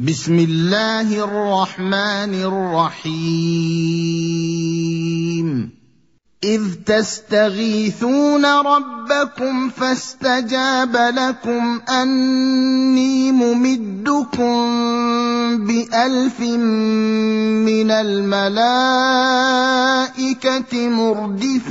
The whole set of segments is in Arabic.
بسم الله الرحمن الرحيم. إذ تستغيثون ربكم فاستجاب لكم أني ممدكم بألف من الملائكة مردفين.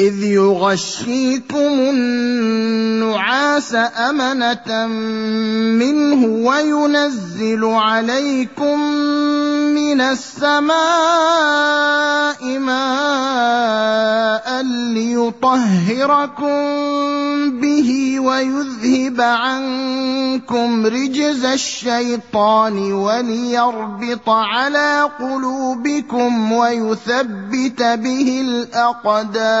إذ يغشيكم النعاس أمنة منه وينزل عليكم من السماء ماء ليطهركم به ويذهب عنكم رجز الشيطان وليربط على قلوبكم ويثبت به الأقدام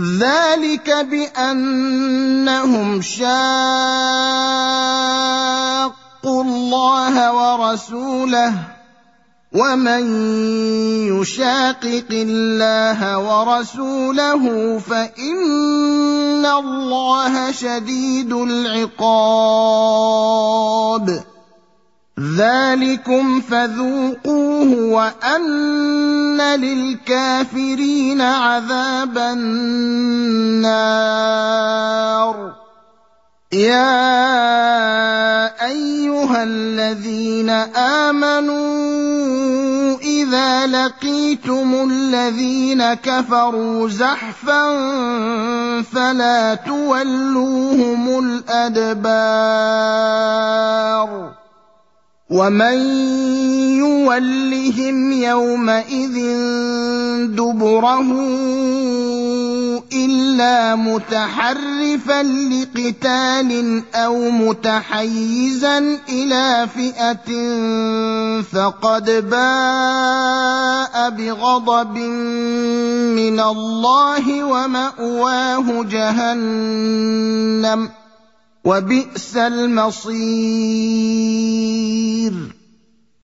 ذلك بأنهم شاقوا الله ورسوله ومن يشاقق الله ورسوله فإن الله شديد العقاب. ذلكم فذوقوه وان للكافرين عذاب النار يا ايها الذين امنوا اذا لقيتم الذين كفروا زحفا فلا تولوهم الادبار ومن يولهم يومئذ دبره إلا متحرفا لقتال أو متحيزا إلى فئة فقد باء بغضب من الله ومأواه جهنم وبئس المصير.